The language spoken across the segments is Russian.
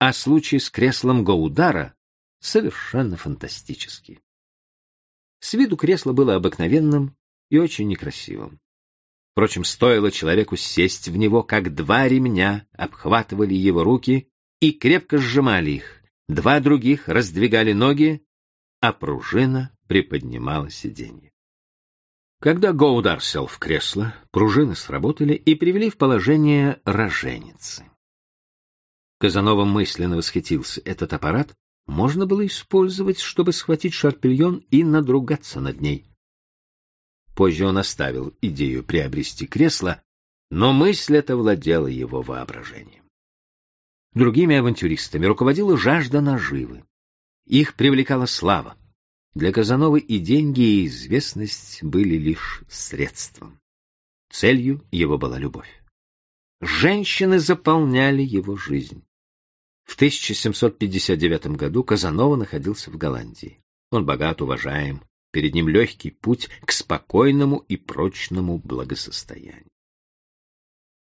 а случай с креслом Гаудара совершенно фантастический. С виду кресло было обыкновенным и очень некрасивым. Впрочем, стоило человеку сесть в него, как два ремня обхватывали его руки и крепко сжимали их, два других раздвигали ноги, а пружина приподнимала сиденье. Когда Гоудар сел в кресло, пружины сработали и привели в положение роженицы. Казанова мысленно восхитился. Этот аппарат можно было использовать, чтобы схватить шарпельон и надругаться над ней. Позже он оставил идею приобрести кресло, но мысль эта владела его воображением. Другими авантюристами руководила жажда наживы. Их привлекала слава. Для Казановы и деньги, и известность были лишь средством. Целью его была любовь. Женщины заполняли его жизнь. В 1759 году Казанова находился в Голландии. Он богат, уважаем, перед ним легкий путь к спокойному и прочному благосостоянию.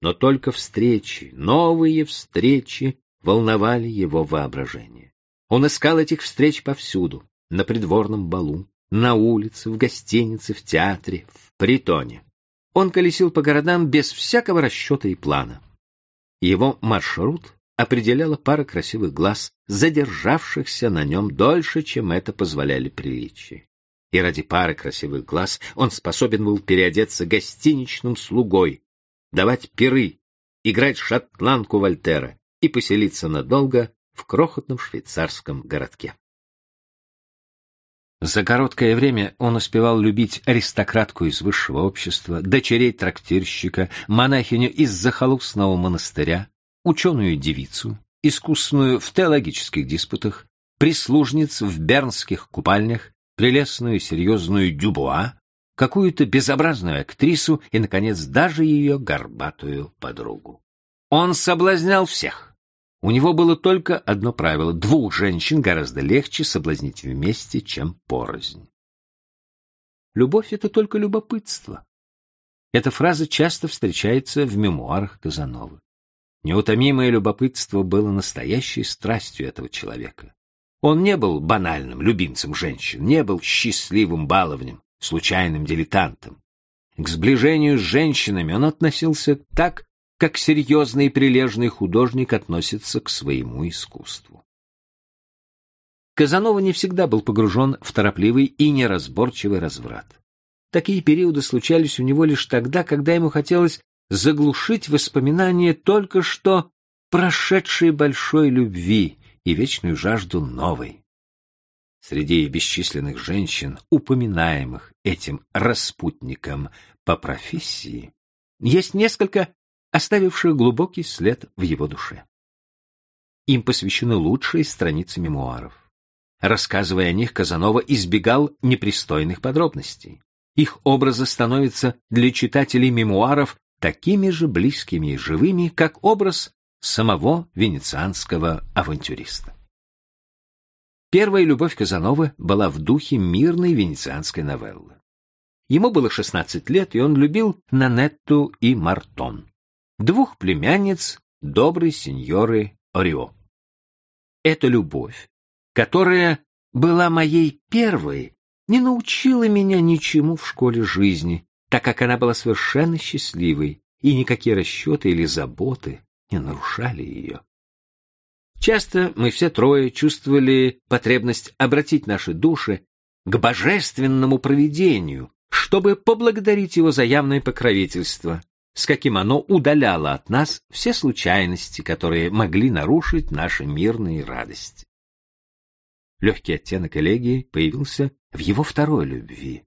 Но только встречи, новые встречи волновали его воображение. Он искал этих встреч повсюду, на придворном балу, на улице, в гостинице, в театре, в притоне. Он колесил по городам без всякого расчета и плана. Его маршрут определяла пара красивых глаз, задержавшихся на нем дольше, чем это позволяли приличия. И ради пары красивых глаз он способен был переодеться гостиничным слугой, давать пиры, играть шотландку Вольтера и поселиться надолго в крохотном швейцарском городке. За короткое время он успевал любить аристократку из высшего общества, дочерей трактирщика, монахиню из захолустного монастыря, ученую девицу, искусную в теологических диспутах, прислужниц в бернских купальнях, прелестную серьезную Дюбуа, какую-то безобразную актрису и, наконец, даже ее горбатую подругу. Он соблазнял всех. У него было только одно правило — двух женщин гораздо легче соблазнить вместе, чем порознь. Любовь — это только любопытство. Эта фраза часто встречается в мемуарах Казановы. Неутомимое любопытство было настоящей страстью этого человека. Он не был банальным любимцем женщин, не был счастливым баловнем, случайным дилетантом. К сближению с женщинами он относился так, как серьезный и прилежный художник относится к своему искусству. Казанова не всегда был погружен в торопливый и неразборчивый разврат. Такие периоды случались у него лишь тогда, когда ему хотелось заглушить воспоминания только что прошедшей большой любви и вечную жажду новой. Среди бесчисленных женщин, упоминаемых этим распутником по профессии, есть несколько, оставивших глубокий след в его душе. Им посвящены лучшие страницы мемуаров. Рассказывая о них, Казанова избегал непристойных подробностей. Их образы становятся для читателей мемуаров такими же близкими и живыми, как образ самого венецианского авантюриста. Первая любовь Казановы была в духе мирной венецианской новеллы. Ему было 16 лет, и он любил Нанетту и Мартон, двух племянниц доброй сеньоры Орио. Эта любовь, которая была моей первой, не научила меня ничему в школе жизни, так как она была совершенно счастливой, и никакие расчеты или заботы не нарушали ее. Часто мы все трое чувствовали потребность обратить наши души к божественному провидению, чтобы поблагодарить его за явное покровительство, с каким оно удаляло от нас все случайности, которые могли нарушить наши мирные радости. Легкий оттенок элегии появился в его второй любви,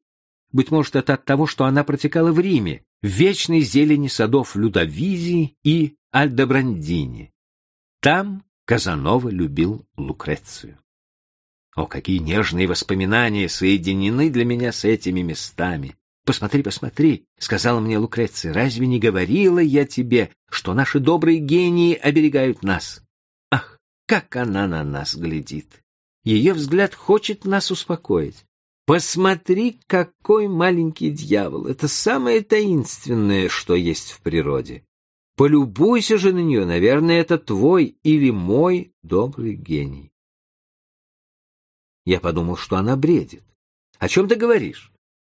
быть может, это от того, что она протекала в Риме, в вечной зелени садов Людовизи и Альдобрандини. Там Казанова любил Лукрецию. О, какие нежные воспоминания соединены для меня с этими местами! Посмотри, посмотри, — сказала мне Лукреция, — разве не говорила я тебе, что наши добрые гении оберегают нас? Ах, как она на нас глядит! Ее взгляд хочет нас успокоить. Посмотри, какой маленький дьявол! Это самое таинственное, что есть в природе. Полюбуйся же на нее, наверное, это твой или мой добрый гений. Я подумал, что она бредит. О чем ты говоришь?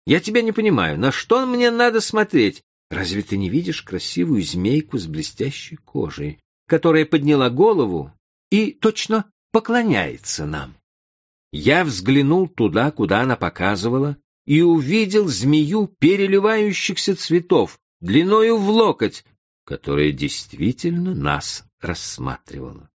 Я тебя не понимаю. На что мне надо смотреть? Разве ты не видишь красивую змейку с блестящей кожей, которая подняла голову и точно поклоняется нам? Я взглянул туда, куда она показывала, и увидел змею переливающихся цветов, длиною в локоть, которая действительно нас рассматривала.